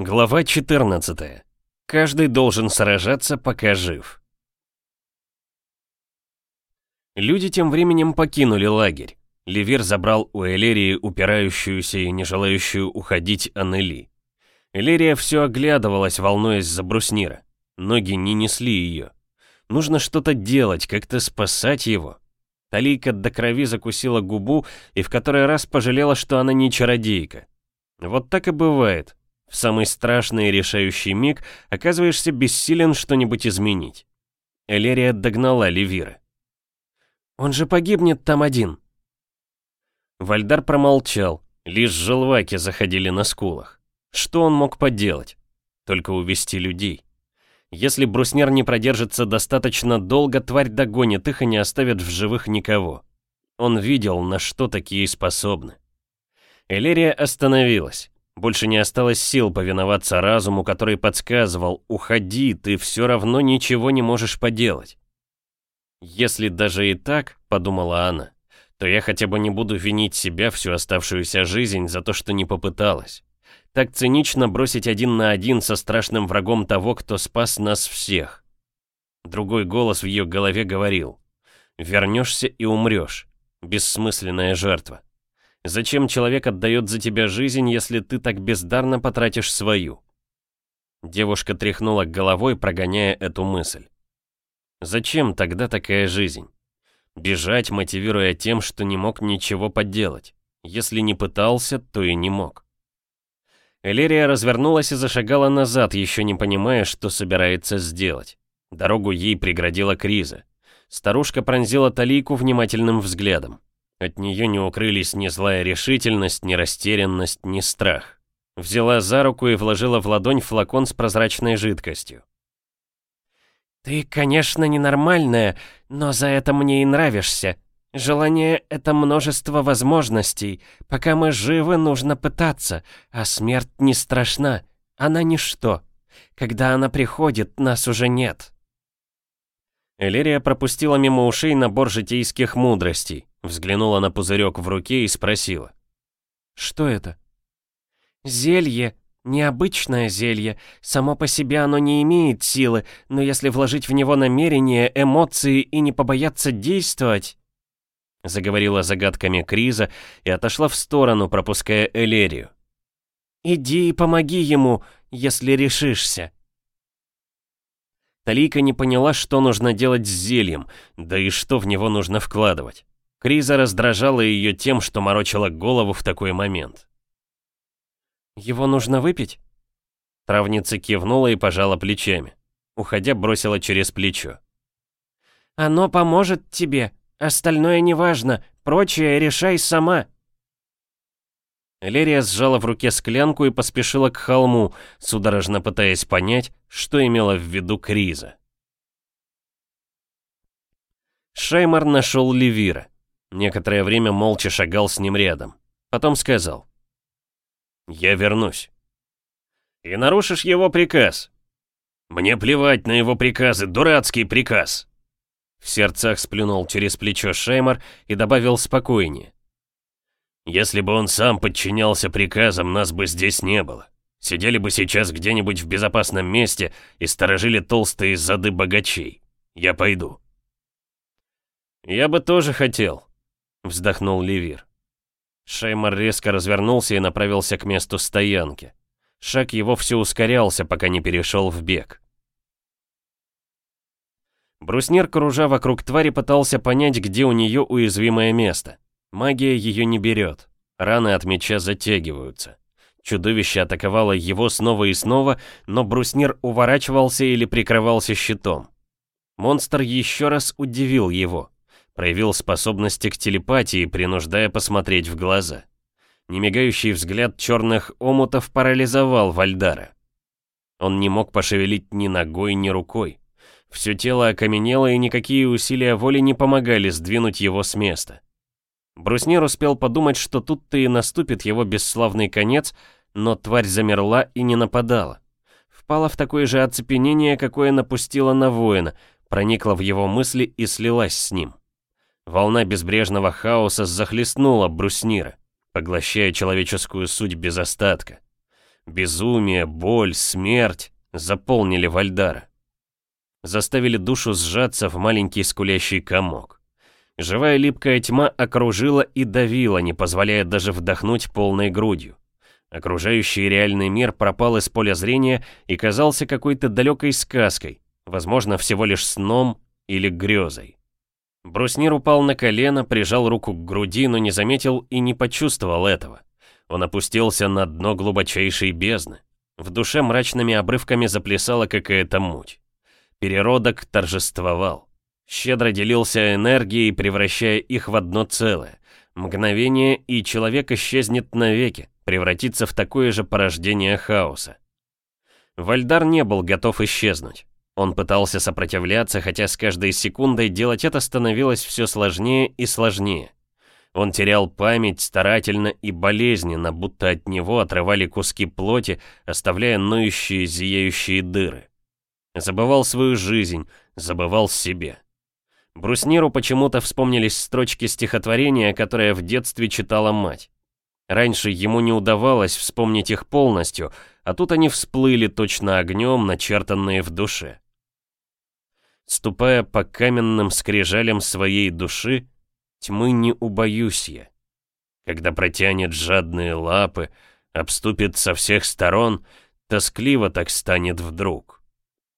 Глава 14. Каждый должен сражаться, пока жив. Люди тем временем покинули лагерь. Левир забрал у Элерии упирающуюся и не желающую уходить Аннели. Элерия все оглядывалась, волнуясь за бруснира. Ноги не несли ее. Нужно что-то делать, как-то спасать его. Талийка до крови закусила губу и в который раз пожалела, что она не чародейка. Вот так и бывает. В самый страшный и решающий миг оказываешься бессилен что-нибудь изменить. Элерия догнала Левира. «Он же погибнет там один!» Вальдар промолчал, лишь желваки заходили на скулах. Что он мог поделать? Только увести людей. Если бруснер не продержится достаточно долго, тварь догонит их и не оставит в живых никого. Он видел, на что такие способны. Элерия остановилась. Больше не осталось сил повиноваться разуму, который подсказывал «Уходи, ты все равно ничего не можешь поделать». «Если даже и так», — подумала она, — «то я хотя бы не буду винить себя всю оставшуюся жизнь за то, что не попыталась. Так цинично бросить один на один со страшным врагом того, кто спас нас всех». Другой голос в ее голове говорил «Вернешься и умрешь. Бессмысленная жертва». Зачем человек отдает за тебя жизнь, если ты так бездарно потратишь свою? Девушка тряхнула головой, прогоняя эту мысль. Зачем тогда такая жизнь? Бежать, мотивируя тем, что не мог ничего подделать. Если не пытался, то и не мог. Элерия развернулась и зашагала назад, еще не понимая, что собирается сделать. Дорогу ей преградила Криза. Старушка пронзила Талийку внимательным взглядом. От нее не укрылись ни злая решительность, ни растерянность, ни страх. Взяла за руку и вложила в ладонь флакон с прозрачной жидкостью. «Ты, конечно, ненормальная, но за это мне и нравишься. Желание — это множество возможностей. Пока мы живы, нужно пытаться, а смерть не страшна, она ничто. Когда она приходит, нас уже нет». Элерия пропустила мимо ушей набор житейских мудростей. Взглянула на пузырек в руке и спросила. «Что это?» «Зелье. Необычное зелье. Само по себе оно не имеет силы, но если вложить в него намерения, эмоции и не побояться действовать...» Заговорила загадками Криза и отошла в сторону, пропуская Элерию. «Иди и помоги ему, если решишься». Талика не поняла, что нужно делать с зельем, да и что в него нужно вкладывать. Криза раздражала ее тем, что морочила голову в такой момент. «Его нужно выпить?» Травница кивнула и пожала плечами. Уходя, бросила через плечо. «Оно поможет тебе. Остальное неважно. Прочее решай сама». Лерия сжала в руке склянку и поспешила к холму, судорожно пытаясь понять, что имела в виду Криза. Шеймар нашел Левира. Некоторое время молча шагал с ним рядом. Потом сказал. «Я вернусь». «И нарушишь его приказ». «Мне плевать на его приказы, дурацкий приказ!» В сердцах сплюнул через плечо Шеймар и добавил спокойнее. «Если бы он сам подчинялся приказам, нас бы здесь не было. Сидели бы сейчас где-нибудь в безопасном месте и сторожили толстые зады богачей. Я пойду». «Я бы тоже хотел», вздохнул Левир. Шеймар резко развернулся и направился к месту стоянки. Шаг его все ускорялся, пока не перешел в бег. Бруснир, кружа вокруг твари, пытался понять, где у нее уязвимое место. Магия ее не берет. Раны от меча затягиваются. Чудовище атаковало его снова и снова, но бруснир уворачивался или прикрывался щитом. Монстр еще раз удивил его проявил способности к телепатии, принуждая посмотреть в глаза. Немигающий взгляд черных омутов парализовал Вальдара. Он не мог пошевелить ни ногой, ни рукой. Все тело окаменело, и никакие усилия воли не помогали сдвинуть его с места. Бруснер успел подумать, что тут-то и наступит его бесславный конец, но тварь замерла и не нападала. Впала в такое же оцепенение, какое напустила на воина, проникла в его мысли и слилась с ним. Волна безбрежного хаоса захлестнула бруснира, поглощая человеческую суть без остатка. Безумие, боль, смерть заполнили Вальдара. Заставили душу сжаться в маленький скулящий комок. Живая липкая тьма окружила и давила, не позволяя даже вдохнуть полной грудью. Окружающий реальный мир пропал из поля зрения и казался какой-то далекой сказкой, возможно, всего лишь сном или грезой. Бруснир упал на колено, прижал руку к груди, но не заметил и не почувствовал этого. Он опустился на дно глубочайшей бездны. В душе мрачными обрывками заплясала какая-то муть. Переродок торжествовал. Щедро делился энергией, превращая их в одно целое. Мгновение, и человек исчезнет навеки, превратится в такое же порождение хаоса. Вальдар не был готов исчезнуть. Он пытался сопротивляться, хотя с каждой секундой делать это становилось все сложнее и сложнее. Он терял память старательно и болезненно, будто от него отрывали куски плоти, оставляя ноющие зияющие дыры. Забывал свою жизнь, забывал себе. Брусниру почему-то вспомнились строчки стихотворения, которое в детстве читала мать. Раньше ему не удавалось вспомнить их полностью, а тут они всплыли точно огнем, начертанные в душе. Ступая по каменным скрижалям своей души, тьмы не убоюсь я. Когда протянет жадные лапы, обступит со всех сторон, тоскливо так станет вдруг.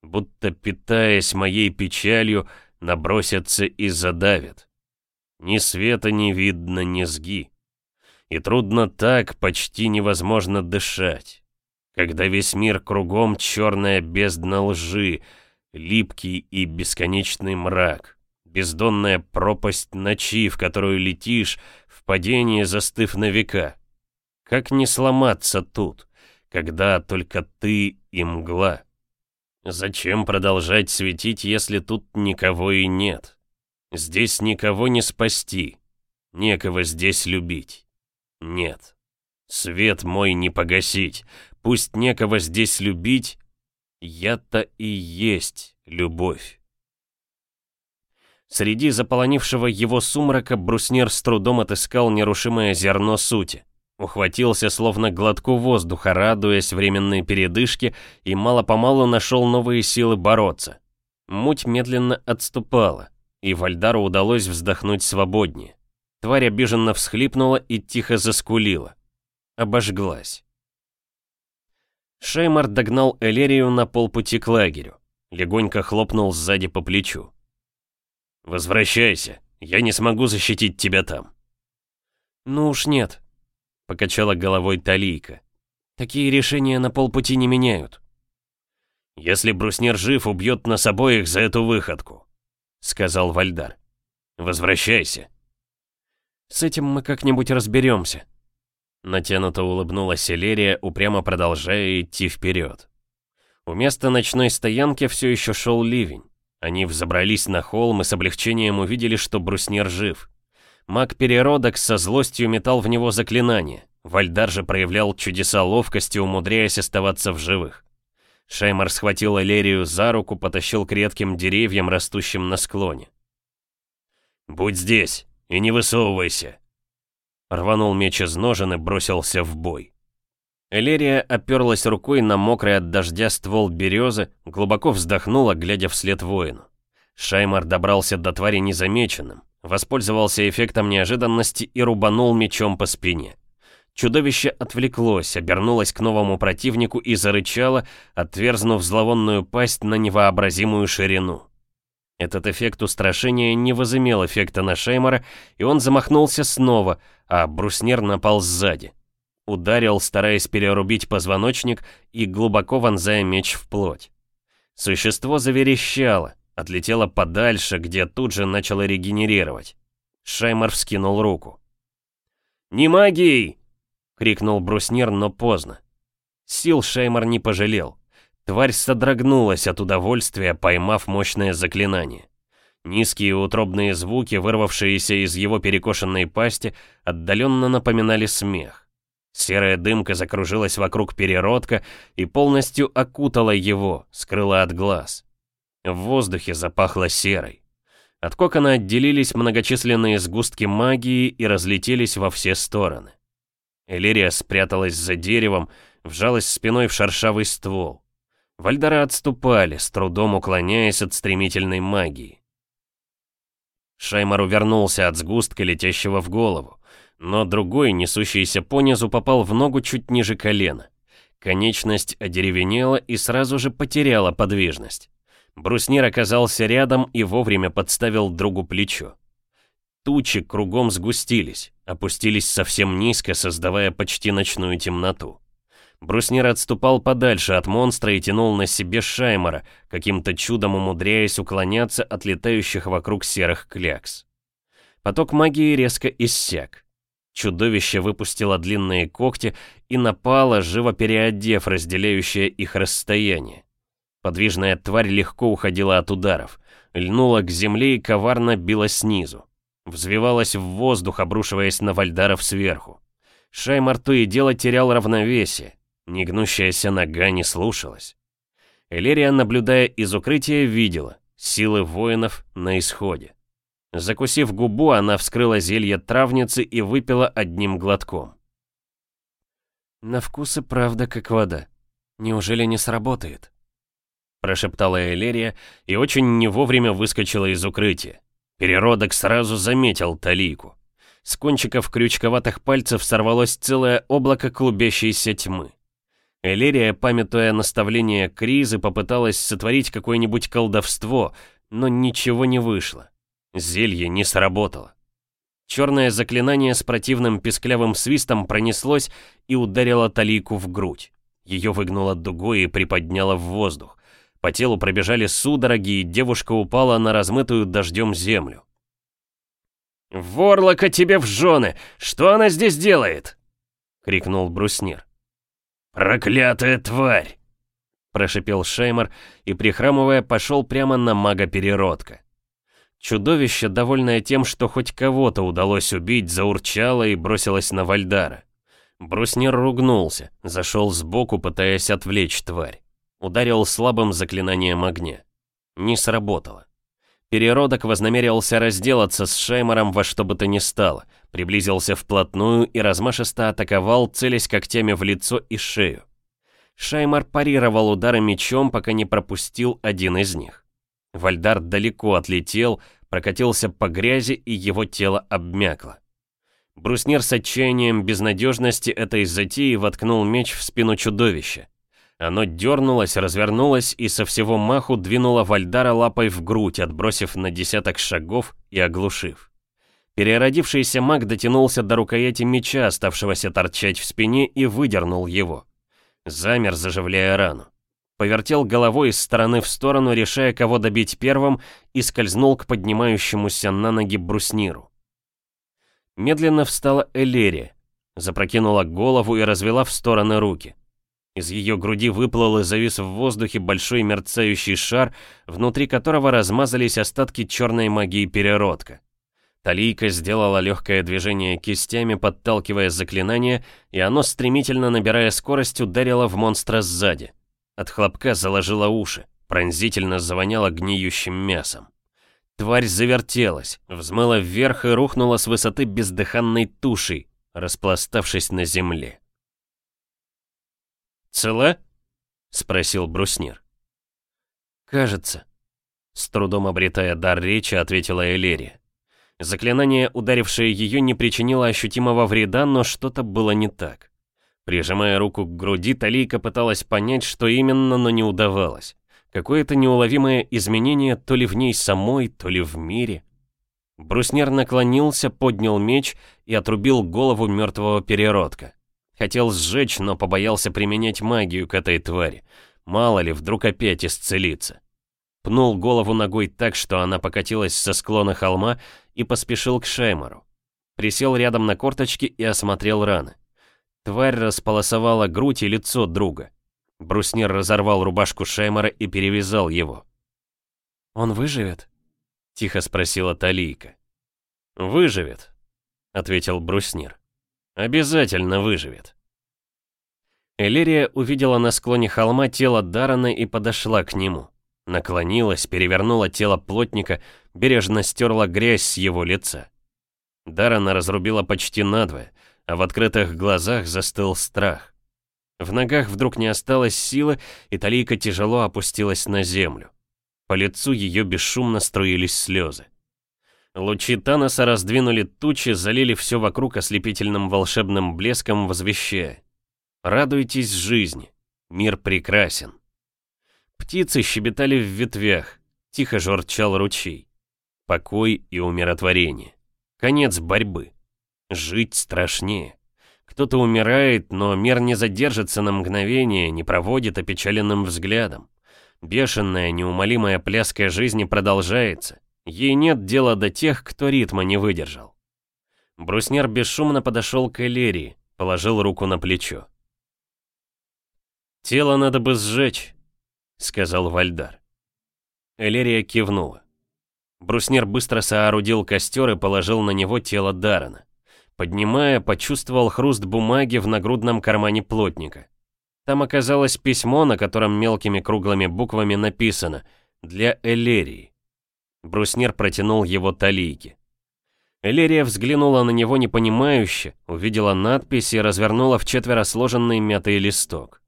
Будто, питаясь моей печалью, набросится и задавит. Ни света не видно ни сги, И трудно так, почти невозможно дышать. Когда весь мир кругом черная бездна лжи — липкий и бесконечный мрак, бездонная пропасть ночи, в которую летишь, в падении застыв на века. Как не сломаться тут, когда только ты и мгла? Зачем продолжать светить, если тут никого и нет? Здесь никого не спасти, некого здесь любить. Нет. Свет мой не погасить, пусть некого здесь любить, я-то и есть любовь. Среди заполонившего его сумрака бруснер с трудом отыскал нерушимое зерно сути. Ухватился словно глотку воздуха, радуясь временной передышке, и мало-помалу нашел новые силы бороться. Муть медленно отступала, и Вальдару удалось вздохнуть свободнее. Тварь обиженно всхлипнула и тихо заскулила. Обожглась. Шеймар догнал Элерию на полпути к лагерю. Легонько хлопнул сзади по плечу. «Возвращайся, я не смогу защитить тебя там». «Ну уж нет», — покачала головой Талийка. «Такие решения на полпути не меняют». «Если бруснер жив, убьет нас обоих за эту выходку», — сказал Вальдар. «Возвращайся». «С этим мы как-нибудь разберемся», Натянуто улыбнулась Элерия, упрямо продолжая идти вперед. У места ночной стоянки все еще шел ливень. Они взобрались на холм и с облегчением увидели, что бруснер жив. Маг-переродок со злостью метал в него заклинание. Вальдар же проявлял чудеса ловкости, умудряясь оставаться в живых. Шаймар схватил Элерию за руку, потащил к редким деревьям, растущим на склоне. «Будь здесь и не высовывайся», рванул меч из ножен и бросился в бой. Элерия оперлась рукой на мокрый от дождя ствол березы, глубоко вздохнула, глядя вслед воину. Шаймар добрался до твари незамеченным, воспользовался эффектом неожиданности и рубанул мечом по спине. Чудовище отвлеклось, обернулось к новому противнику и зарычало, отверзнув зловонную пасть на невообразимую ширину. Этот эффект устрашения не возымел эффекта на Шеймара, и он замахнулся снова, а бруснер напал сзади. Ударил, стараясь перерубить позвоночник, и глубоко вонзая меч в плоть. Существо заверещало, отлетело подальше, где тут же начало регенерировать. Шеймар вскинул руку. «Не магией!» — крикнул Бруснер, но поздно. Сил Шеймар не пожалел. Тварь содрогнулась от удовольствия, поймав мощное заклинание. Низкие утробные звуки, вырвавшиеся из его перекошенной пасти, отдаленно напоминали смех. Серая дымка закружилась вокруг переродка и полностью окутала его, скрыла от глаз. В воздухе запахло серой. От кокона отделились многочисленные сгустки магии и разлетелись во все стороны. Элерия спряталась за деревом, вжалась спиной в шершавый ствол. Вальдоры отступали, с трудом уклоняясь от стремительной магии. Шаймар увернулся от сгустка, летящего в голову, но другой, несущийся понизу, попал в ногу чуть ниже колена. Конечность одеревенела и сразу же потеряла подвижность. Бруснир оказался рядом и вовремя подставил другу плечо. Тучи кругом сгустились, опустились совсем низко, создавая почти ночную темноту. Бруснир отступал подальше от монстра и тянул на себе Шаймара, каким-то чудом умудряясь уклоняться от летающих вокруг серых клякс. Поток магии резко иссяк. Чудовище выпустило длинные когти и напало, живо переодев разделяющее их расстояние. Подвижная тварь легко уходила от ударов, льнула к земле и коварно била снизу. Взвивалась в воздух, обрушиваясь на вальдаров сверху. Шаймар то и дело терял равновесие, Негнущаяся нога не слушалась. Элерия, наблюдая из укрытия, видела силы воинов на исходе. Закусив губу, она вскрыла зелье травницы и выпила одним глотком. «На вкус и правда как вода. Неужели не сработает?» Прошептала Элерия и очень не вовремя выскочила из укрытия. Переродок сразу заметил талику. С кончиков крючковатых пальцев сорвалось целое облако клубящейся тьмы. Элерия, памятуя наставление Кризы, попыталась сотворить какое-нибудь колдовство, но ничего не вышло. Зелье не сработало. Черное заклинание с противным песклявым свистом пронеслось и ударило Талику в грудь. Ее выгнуло дугой и приподняло в воздух. По телу пробежали судороги, и девушка упала на размытую дождем землю. «Ворлока тебе в жены! Что она здесь делает?» — крикнул бруснир. «Проклятая тварь!» Прошипел Шеймар и, прихрамывая, пошел прямо на мага-переродка. Чудовище, довольное тем, что хоть кого-то удалось убить, заурчало и бросилось на Вальдара. Бруснер ругнулся, зашел сбоку, пытаясь отвлечь тварь. Ударил слабым заклинанием огня. Не сработало. Переродок вознамерился разделаться с Шеймаром во что бы то ни стало — приблизился вплотную и размашисто атаковал, целясь когтями в лицо и шею. Шаймар парировал удары мечом, пока не пропустил один из них. Вальдар далеко отлетел, прокатился по грязи, и его тело обмякло. Бруснир с отчаянием безнадежности этой затеи воткнул меч в спину чудовища. Оно дернулось, развернулось и со всего маху двинуло Вальдара лапой в грудь, отбросив на десяток шагов и оглушив. Переродившийся маг дотянулся до рукояти меча, оставшегося торчать в спине, и выдернул его. Замер, заживляя рану. Повертел головой из стороны в сторону, решая, кого добить первым, и скользнул к поднимающемуся на ноги брусниру. Медленно встала Элерия, запрокинула голову и развела в стороны руки. Из ее груди выплыл и завис в воздухе большой мерцающий шар, внутри которого размазались остатки черной магии переродка. Талийка сделала легкое движение кистями, подталкивая заклинание, и оно, стремительно набирая скорость, ударило в монстра сзади. От хлопка заложило уши, пронзительно завоняло гниющим мясом. Тварь завертелась, взмыла вверх и рухнула с высоты бездыханной тушей, распластавшись на земле. «Цела?» — спросил бруснир. «Кажется», — с трудом обретая дар речи, ответила Элерия. Заклинание, ударившее ее, не причинило ощутимого вреда, но что-то было не так. Прижимая руку к груди, Талийка пыталась понять, что именно, но не удавалось. Какое-то неуловимое изменение то ли в ней самой, то ли в мире. Бруснер наклонился, поднял меч и отрубил голову мертвого переродка. Хотел сжечь, но побоялся применять магию к этой твари. Мало ли, вдруг опять исцелится. Пнул голову ногой так, что она покатилась со склона холма, и поспешил к Шеймару. Присел рядом на корточки и осмотрел раны. Тварь располосовала грудь и лицо друга. Бруснир разорвал рубашку Шеймара и перевязал его. «Он выживет?» — тихо спросила Талийка. «Выживет», — ответил Бруснир. «Обязательно выживет». Элерия увидела на склоне холма тело Дарана и подошла к нему наклонилась, перевернула тело плотника, бережно стерла грязь с его лица. Дарана разрубила почти надвое, а в открытых глазах застыл страх. В ногах вдруг не осталось силы, и Талийка тяжело опустилась на землю. По лицу ее бесшумно струились слезы. Лучи Таноса раздвинули тучи, залили все вокруг ослепительным волшебным блеском, возвещая. «Радуйтесь жизни, мир прекрасен» птицы щебетали в ветвях, тихо журчал ручей. Покой и умиротворение. Конец борьбы. Жить страшнее. Кто-то умирает, но мир не задержится на мгновение, не проводит опечаленным взглядом. Бешеная, неумолимая пляска жизни продолжается. Ей нет дела до тех, кто ритма не выдержал. Бруснер бесшумно подошел к Элерии, положил руку на плечо. «Тело надо бы сжечь», сказал Вальдар. Элерия кивнула. Бруснир быстро соорудил костер и положил на него тело Дарана. Поднимая, почувствовал хруст бумаги в нагрудном кармане плотника. Там оказалось письмо, на котором мелкими круглыми буквами написано «Для Элерии». Бруснир протянул его талийке. Элерия взглянула на него непонимающе, увидела надпись и развернула в четверо сложенный мятый листок.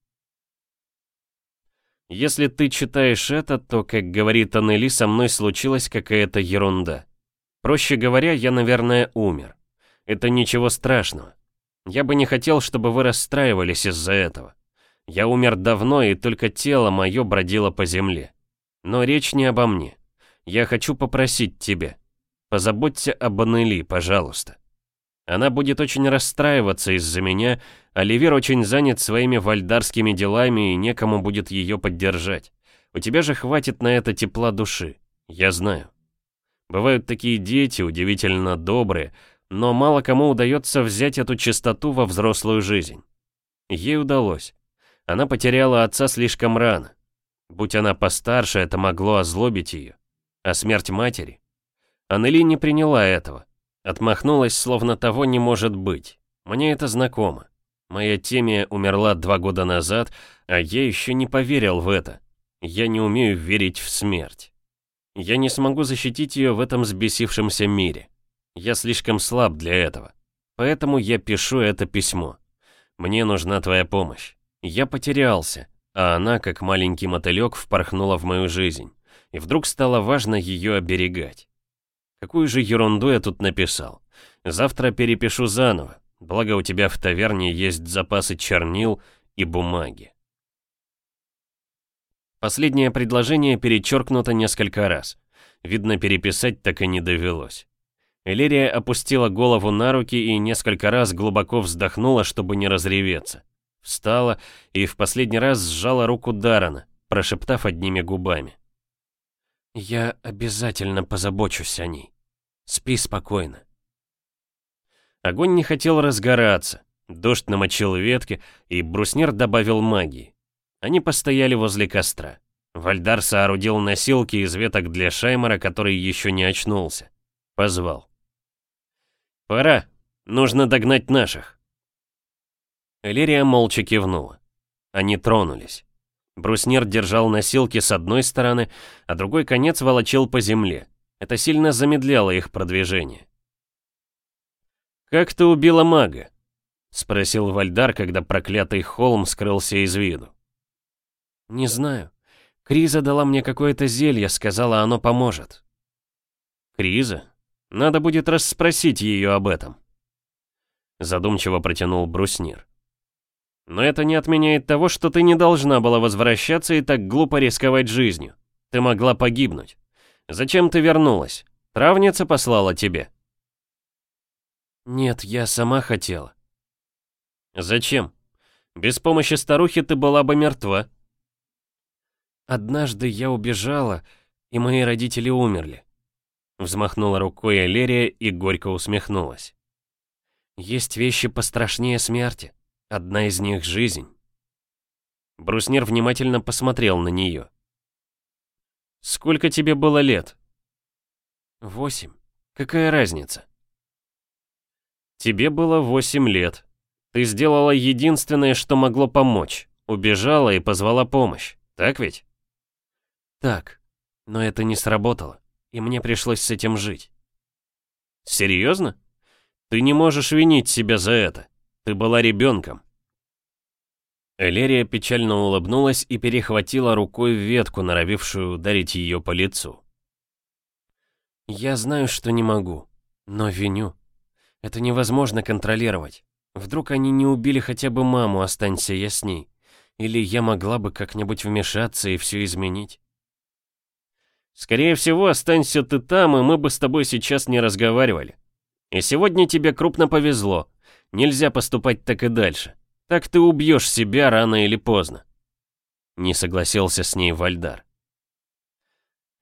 Если ты читаешь это, то, как говорит Аннели, со мной случилась какая-то ерунда. Проще говоря, я, наверное, умер. Это ничего страшного. Я бы не хотел, чтобы вы расстраивались из-за этого. Я умер давно, и только тело мое бродило по земле. Но речь не обо мне. Я хочу попросить тебя. Позаботься об Аннели, пожалуйста. Она будет очень расстраиваться из-за меня, а Левир очень занят своими вальдарскими делами и некому будет ее поддержать. У тебя же хватит на это тепла души, я знаю. Бывают такие дети, удивительно добрые, но мало кому удается взять эту чистоту во взрослую жизнь. Ей удалось. Она потеряла отца слишком рано. Будь она постарше, это могло озлобить ее. А смерть матери? Аннели не приняла этого. Отмахнулась, словно того не может быть. Мне это знакомо. Моя Темия умерла два года назад, а я еще не поверил в это. Я не умею верить в смерть. Я не смогу защитить ее в этом сбесившемся мире. Я слишком слаб для этого. Поэтому я пишу это письмо. Мне нужна твоя помощь. Я потерялся, а она, как маленький мотылек, впорхнула в мою жизнь. И вдруг стало важно ее оберегать. Какую же ерунду я тут написал? Завтра перепишу заново. Благо у тебя в таверне есть запасы чернил и бумаги. Последнее предложение перечеркнуто несколько раз. Видно, переписать так и не довелось. Элерия опустила голову на руки и несколько раз глубоко вздохнула, чтобы не разреветься. Встала и в последний раз сжала руку Дарана, прошептав одними губами. «Я обязательно позабочусь о ней». Спи спокойно. Огонь не хотел разгораться. Дождь намочил ветки, и бруснер добавил магии. Они постояли возле костра. Вальдар соорудил носилки из веток для Шаймара, который еще не очнулся. Позвал. «Пора. Нужно догнать наших». Элерия молча кивнула. Они тронулись. бруснер держал носилки с одной стороны, а другой конец волочил по земле. Это сильно замедляло их продвижение. «Как ты убила мага?» — спросил Вальдар, когда проклятый холм скрылся из виду. «Не знаю. Криза дала мне какое-то зелье, сказала, оно поможет». «Криза? Надо будет расспросить ее об этом». Задумчиво протянул бруснир. «Но это не отменяет того, что ты не должна была возвращаться и так глупо рисковать жизнью. Ты могла погибнуть». Зачем ты вернулась? Травница послала тебе». «Нет, я сама хотела». «Зачем? Без помощи старухи ты была бы мертва». «Однажды я убежала, и мои родители умерли», — взмахнула рукой Элерия и горько усмехнулась. «Есть вещи пострашнее смерти. Одна из них — жизнь». Бруснер внимательно посмотрел на нее. «Сколько тебе было лет?» «Восемь. Какая разница?» «Тебе было восемь лет. Ты сделала единственное, что могло помочь. Убежала и позвала помощь. Так ведь?» «Так. Но это не сработало, и мне пришлось с этим жить». «Серьезно? Ты не можешь винить себя за это. Ты была ребенком. Элерия печально улыбнулась и перехватила рукой ветку, норовившую ударить ее по лицу. «Я знаю, что не могу, но виню. Это невозможно контролировать. Вдруг они не убили хотя бы маму, останься я с ней. Или я могла бы как-нибудь вмешаться и все изменить?» «Скорее всего, останься ты там, и мы бы с тобой сейчас не разговаривали. И сегодня тебе крупно повезло. Нельзя поступать так и дальше. Так ты убьешь себя рано или поздно. Не согласился с ней Вальдар.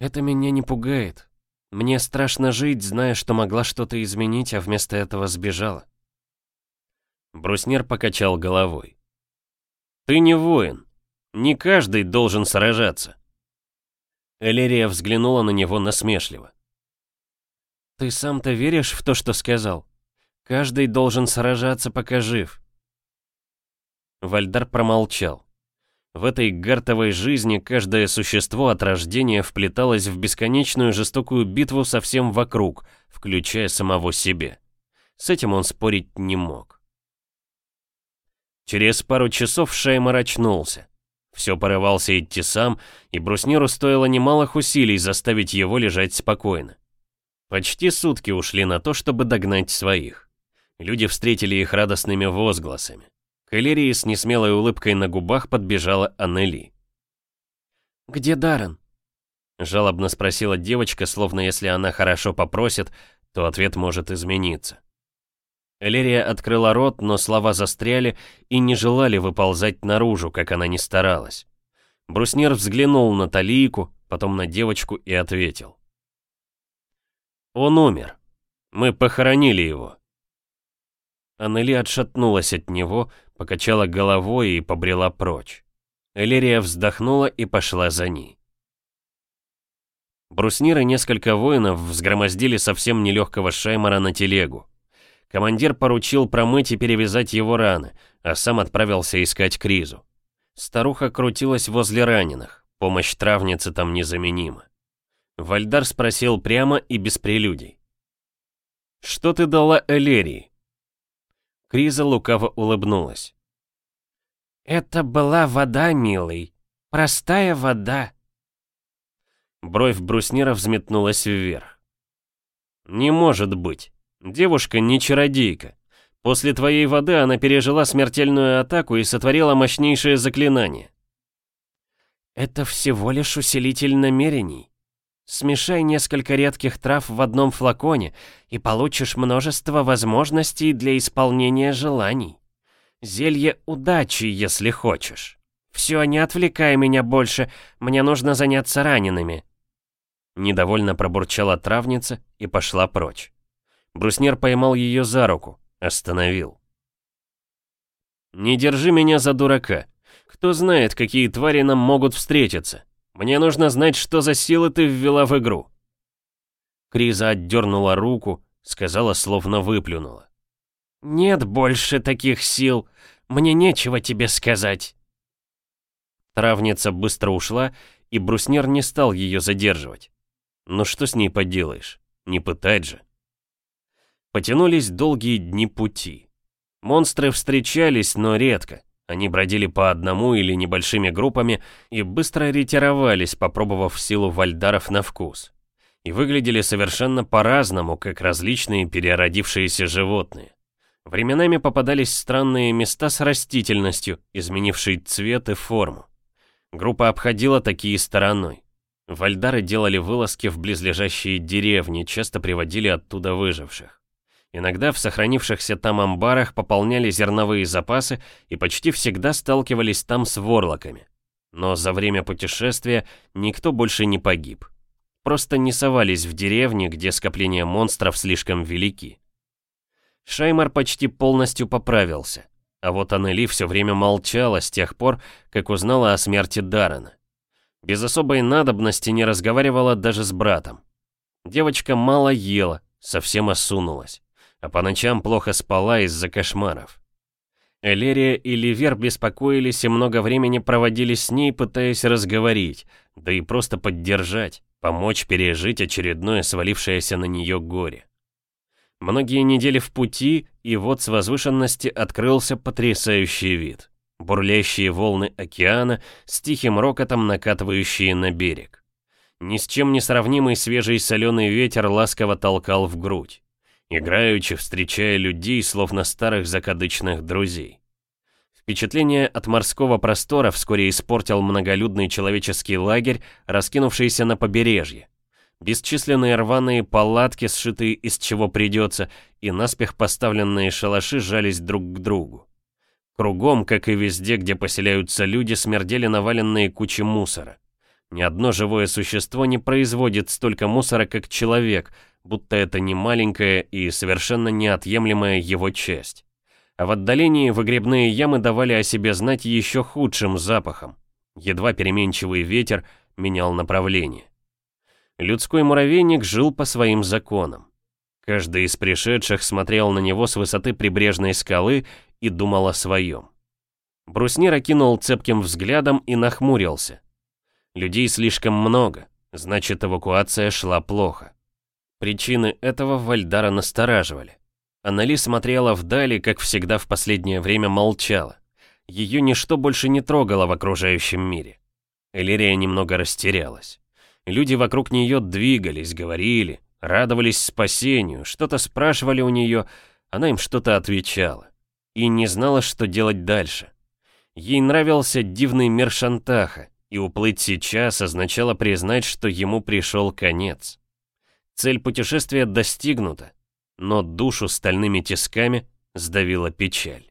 Это меня не пугает. Мне страшно жить, зная, что могла что-то изменить, а вместо этого сбежала. Бруснер покачал головой. «Ты не воин. Не каждый должен сражаться». Элерия взглянула на него насмешливо. «Ты сам-то веришь в то, что сказал? Каждый должен сражаться, пока жив. Вальдар промолчал. В этой гартовой жизни каждое существо от рождения вплеталось в бесконечную жестокую битву со всем вокруг, включая самого себе. С этим он спорить не мог. Через пару часов Шаймар очнулся. Все порывался идти сам, и брусниру стоило немалых усилий заставить его лежать спокойно. Почти сутки ушли на то, чтобы догнать своих. Люди встретили их радостными возгласами. К Элирии с несмелой улыбкой на губах подбежала Аннели. «Где Даррен?» Жалобно спросила девочка, словно если она хорошо попросит, то ответ может измениться. Элерия открыла рот, но слова застряли и не желали выползать наружу, как она ни старалась. Бруснер взглянул на Талийку, потом на девочку и ответил. «Он умер. Мы похоронили его. Аннели отшатнулась от него, покачала головой и побрела прочь. Элерия вздохнула и пошла за ней. Бруснир и несколько воинов взгромоздили совсем нелегкого Шаймара на телегу. Командир поручил промыть и перевязать его раны, а сам отправился искать Кризу. Старуха крутилась возле раненых, помощь травницы там незаменима. Вальдар спросил прямо и без прелюдий. «Что ты дала Элерии?» Криза лукаво улыбнулась. «Это была вода, милый. Простая вода». Бровь Бруснира взметнулась вверх. «Не может быть. Девушка не чародейка. После твоей воды она пережила смертельную атаку и сотворила мощнейшее заклинание». «Это всего лишь усилитель намерений. Смешай несколько редких трав в одном флаконе, и получишь множество возможностей для исполнения желаний. Зелье удачи, если хочешь. Все, не отвлекай меня больше, мне нужно заняться ранеными. Недовольно пробурчала травница и пошла прочь. Бруснер поймал ее за руку, остановил. «Не держи меня за дурака. Кто знает, какие твари нам могут встретиться. Мне нужно знать, что за силы ты ввела в игру». Криза отдернула руку, сказала, словно выплюнула. «Нет больше таких сил. Мне нечего тебе сказать». Травница быстро ушла, и бруснер не стал ее задерживать. Ну что с ней поделаешь? Не пытать же. Потянулись долгие дни пути. Монстры встречались, но редко. Они бродили по одному или небольшими группами и быстро ретировались, попробовав силу вальдаров на вкус. И выглядели совершенно по-разному, как различные переродившиеся животные. Временами попадались странные места с растительностью, изменившей цвет и форму. Группа обходила такие стороной. Вальдары делали вылазки в близлежащие деревни, часто приводили оттуда выживших. Иногда в сохранившихся там амбарах пополняли зерновые запасы и почти всегда сталкивались там с ворлоками. Но за время путешествия никто больше не погиб. Просто не совались в деревни, где скопления монстров слишком велики. Шаймар почти полностью поправился. А вот Аннели все время молчала с тех пор, как узнала о смерти Дарана. Без особой надобности не разговаривала даже с братом. Девочка мало ела, совсем осунулась а по ночам плохо спала из-за кошмаров. Элерия и Ливер беспокоились и много времени проводили с ней, пытаясь разговорить, да и просто поддержать, помочь пережить очередное свалившееся на нее горе. Многие недели в пути, и вот с возвышенности открылся потрясающий вид. Бурлящие волны океана с тихим рокотом накатывающие на берег. Ни с чем не сравнимый свежий соленый ветер ласково толкал в грудь играючи встречая людей, словно старых закадычных друзей. Впечатление от морского простора вскоре испортил многолюдный человеческий лагерь, раскинувшийся на побережье. Бесчисленные рваные палатки, сшитые из чего придется, и наспех поставленные шалаши жались друг к другу. Кругом, как и везде, где поселяются люди, смердели наваленные кучи мусора. Ни одно живое существо не производит столько мусора, как человек, будто это не маленькая и совершенно неотъемлемая его часть. А в отдалении выгребные ямы давали о себе знать еще худшим запахом. Едва переменчивый ветер менял направление. Людской муравейник жил по своим законам. Каждый из пришедших смотрел на него с высоты прибрежной скалы и думал о своем. Бруснир окинул цепким взглядом и нахмурился. Людей слишком много, значит эвакуация шла плохо. Причины этого Вальдара настораживали. Анали смотрела вдали, как всегда в последнее время молчала. Ее ничто больше не трогало в окружающем мире. Элирия немного растерялась. Люди вокруг нее двигались, говорили, радовались спасению, что-то спрашивали у нее, она им что-то отвечала. И не знала, что делать дальше. Ей нравился дивный мир Шантаха, и уплыть сейчас означало признать, что ему пришел конец. Цель путешествия достигнута, но душу стальными тисками сдавила печаль.